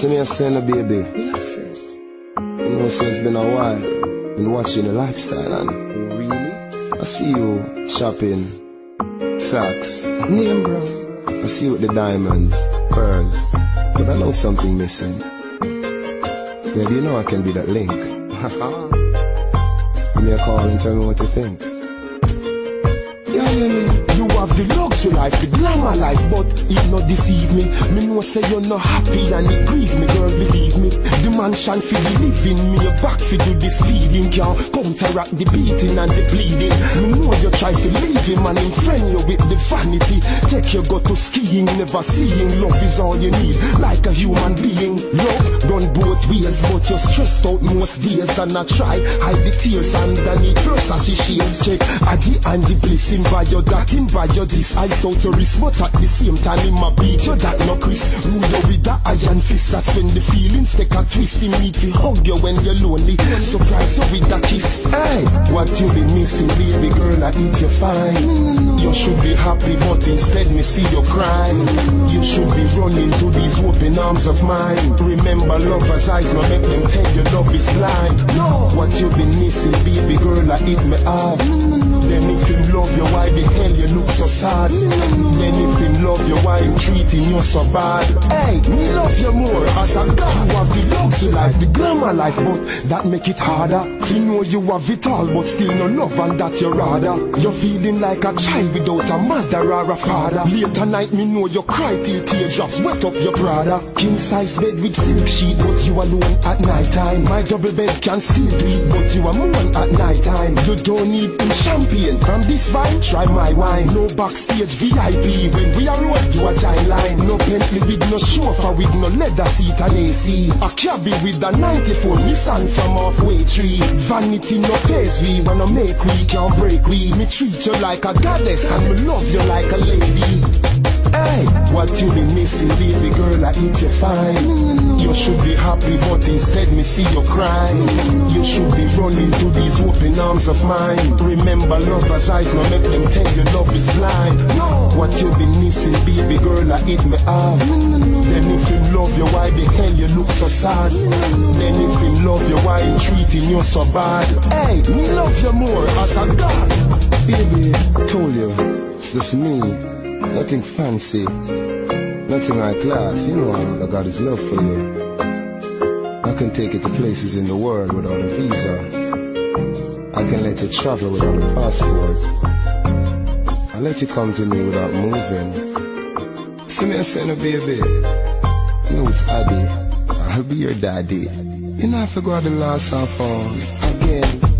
See me a saying baby. Yes, sir. You know, so it's been a while. Been watching your lifestyle and really? I see you shopping socks. Name, bro. I see you with the diamonds, pearls. But I know something missing. Baby, you know I can be that link. Give me a call and tell me what you think. Yeah, yeah, me. You have the luxury life, the glamour life, but it not deceive me. Me know say you're not happy and it grieve me, girl, believe me. The mansion for the living, me a back for do this leading, can counteract the beating and the bleeding. Me know you try to leave him and him friend you with the vanity. Take your go to skiing, never seeing love is all you need, like a human being. Love run both ways, but you're stressed out most days and I try hide the tears underneath first shades check. Adi and the bliss him by your that him by your this I so to risk, but at the same time him a beat you that no Chris. Rude you with that iron fist, that's when the feelings take a twist. In me, to hug you when you're lonely, surprise you with that kiss. Hey, what you be missing, baby girl? I eat you fine. You should be happy, but instead me see you crying. You should be running to these open arms of mine. Remember, lovers' eyes, no make them tell you love is blind. No, what you been missing, baby girl? I eat me off. Then if him love you, why the hell you look so sad? Then if him love you, why him treating you so bad? Hey, me love you more as a god. You have the luxury life, the glamour life, but that make it harder. You know you have it all, but still no love and that you rather. You're feeling like a child without a mother or a father. Later night, me know you cry till teardrops wet up your Prada. King size bed with silk sheet, but you alone at night time. My double bed can still it, but you are moan at night time. You don't need champagne from this vine. Try my wine. No backstage VIP when we are road, you a giant line. No Bentley with no chauffeur with no leather seat and AC. A cabby with a 94 Nissan from Half Way Tree. Vanity no face we wanna make we can't break we. Me treat you like a goddess and me love you like a lady. Hey, what you be missing, baby girl? I eat you fine. You should be happy, but instead me see you crying. You should be running to these open arms of mine. Remember, lovers' eyes, no make them tell you love is blind. What you be missing, baby girl? I eat me off. Then if him love you, why the hell you look so sad? Then if him love you, why he treating you so bad? Hey, me love you more as a god. Baby, told you, it's just me. Nothing fancy. Nothing high class. You know I got his love for you. I can take you to places in the world without a visa. I can let you travel without a passport. I let you come to me without moving. See me a son baby. You know it's Addy. I'll be your daddy. You know I forgot the last song again.